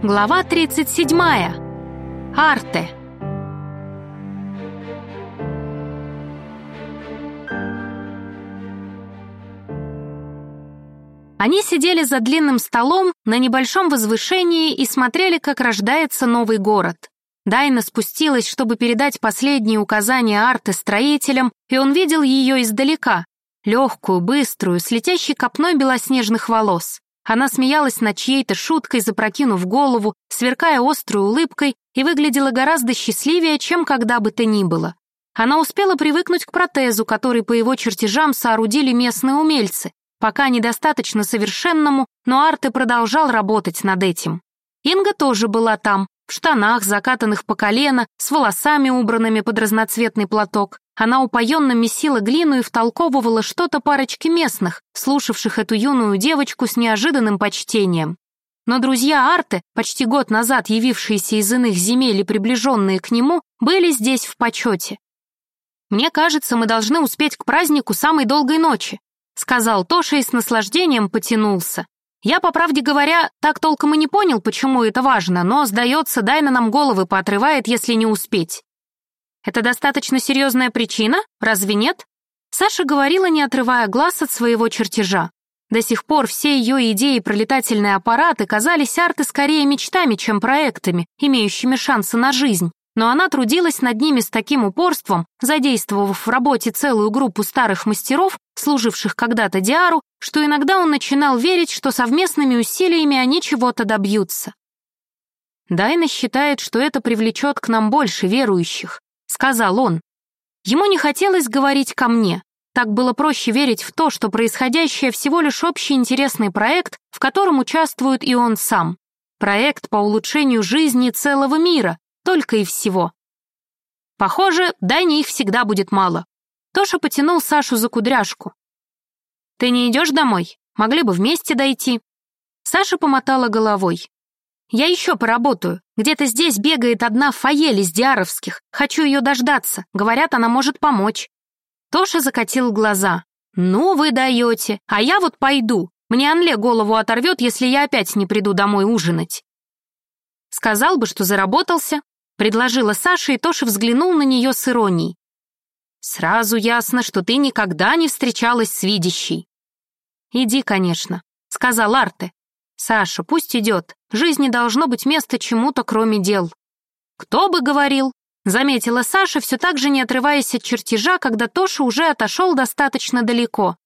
Глава 37. Арте. Они сидели за длинным столом на небольшом возвышении и смотрели, как рождается новый город. Дайна спустилась, чтобы передать последние указания Арте строителям, и он видел ее издалека, легкую, быструю, с летящей копной белоснежных волос. Она смеялась над чьей-то шуткой, запрокинув голову, сверкая острой улыбкой, и выглядела гораздо счастливее, чем когда бы то ни было. Она успела привыкнуть к протезу, который по его чертежам соорудили местные умельцы, пока недостаточно совершенному, но Арте продолжал работать над этим. Инга тоже была там, в штанах, закатанных по колено, с волосами, убранными под разноцветный платок. Она упоенно месила глину и втолковывала что-то парочке местных, слушавших эту юную девочку с неожиданным почтением. Но друзья Арте, почти год назад явившиеся из иных земель и приближенные к нему, были здесь в почете. «Мне кажется, мы должны успеть к празднику самой долгой ночи», сказал Тоша и с наслаждением потянулся. Я, по правде говоря, так толком и не понял, почему это важно, но, сдается, Дайна нам головы поотрывает, если не успеть. Это достаточно серьезная причина, разве нет? Саша говорила, не отрывая глаз от своего чертежа. До сих пор все ее идеи про летательные аппараты казались Арты скорее мечтами, чем проектами, имеющими шансы на жизнь но она трудилась над ними с таким упорством, задействовав в работе целую группу старых мастеров, служивших когда-то Диару, что иногда он начинал верить, что совместными усилиями они чего-то добьются. «Дайна считает, что это привлечет к нам больше верующих», — сказал он. Ему не хотелось говорить ко мне. Так было проще верить в то, что происходящее всего лишь общий интересный проект, в котором участвует и он сам. Проект по улучшению жизни целого мира, только и всего. Похоже, Дайне их всегда будет мало. Тоша потянул Сашу за кудряшку. «Ты не идешь домой? Могли бы вместе дойти». Саша помотала головой. «Я еще поработаю. Где-то здесь бегает одна Фаель из Диаровских. Хочу ее дождаться. Говорят, она может помочь». Тоша закатил глаза. «Ну вы даете, а я вот пойду. Мне Анле голову оторвет, если я опять не приду домой ужинать». Сказал бы, что заработался, предложила Саша, и Тоша взглянул на нее с иронией. «Сразу ясно, что ты никогда не встречалась с видящей». «Иди, конечно», — сказал Арте. «Саша, пусть идет. Жизни должно быть место чему-то, кроме дел». «Кто бы говорил?» — заметила Саша, все так же не отрываясь от чертежа, когда Тоша уже отошел достаточно далеко.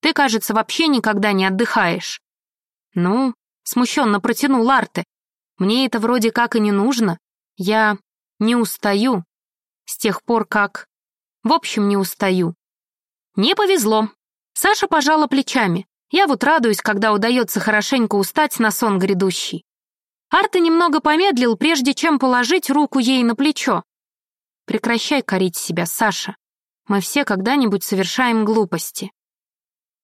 «Ты, кажется, вообще никогда не отдыхаешь». «Ну», — смущенно протянул Арте, «мне это вроде как и не нужно. Я не устаю с тех пор, как... В общем, не устаю. Не повезло. Саша пожала плечами. Я вот радуюсь, когда удается хорошенько устать на сон грядущий. Арта немного помедлил, прежде чем положить руку ей на плечо. Прекращай корить себя, Саша. Мы все когда-нибудь совершаем глупости.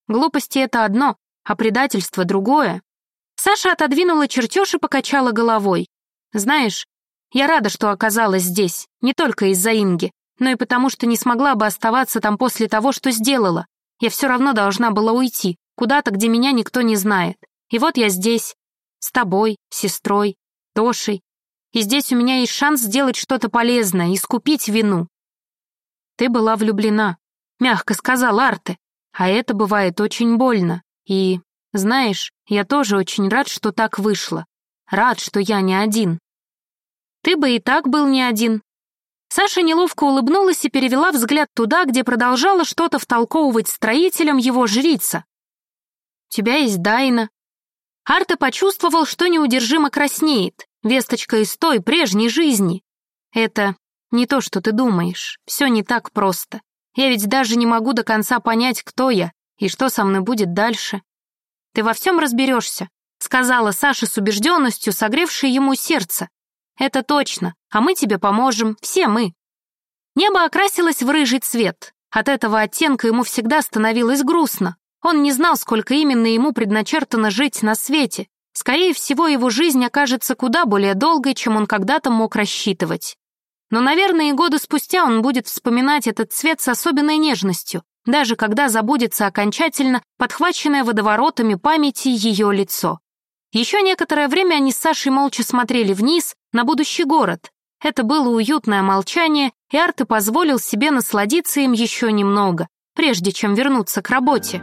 Глупости — это одно, а предательство — другое. Саша отодвинула чертеж и покачала головой. Знаешь, я рада, что оказалась здесь, не только из-за Инги, но и потому, что не смогла бы оставаться там после того, что сделала. Я все равно должна была уйти, куда-то, где меня никто не знает. И вот я здесь, с тобой, сестрой, Тошей. И здесь у меня есть шанс сделать что-то полезное, искупить вину. Ты была влюблена, мягко сказал Арте, а это бывает очень больно. И, знаешь, я тоже очень рад, что так вышло. Рад, что я не один. Ты бы и так был не один». Саша неловко улыбнулась и перевела взгляд туда, где продолжала что-то втолковывать строителям его жрица. «У тебя есть Дайна». Арта почувствовал, что неудержимо краснеет, весточка из той прежней жизни. Это не то, что ты думаешь, все не так просто. Я ведь даже не могу до конца понять, кто я и что со мной будет дальше. Ты во всем разберешься, сказала Саша с убежденностью, согревшей ему сердце. «Это точно, а мы тебе поможем, все мы». Небо окрасилось в рыжий цвет. От этого оттенка ему всегда становилось грустно. Он не знал, сколько именно ему предначертано жить на свете. Скорее всего, его жизнь окажется куда более долгой, чем он когда-то мог рассчитывать. Но, наверное, и годы спустя он будет вспоминать этот цвет с особенной нежностью, даже когда забудется окончательно подхваченное водоворотами памяти ее лицо. Еще некоторое время они с Сашей молча смотрели вниз на будущий город. Это было уютное молчание, и Арте позволил себе насладиться им еще немного, прежде чем вернуться к работе.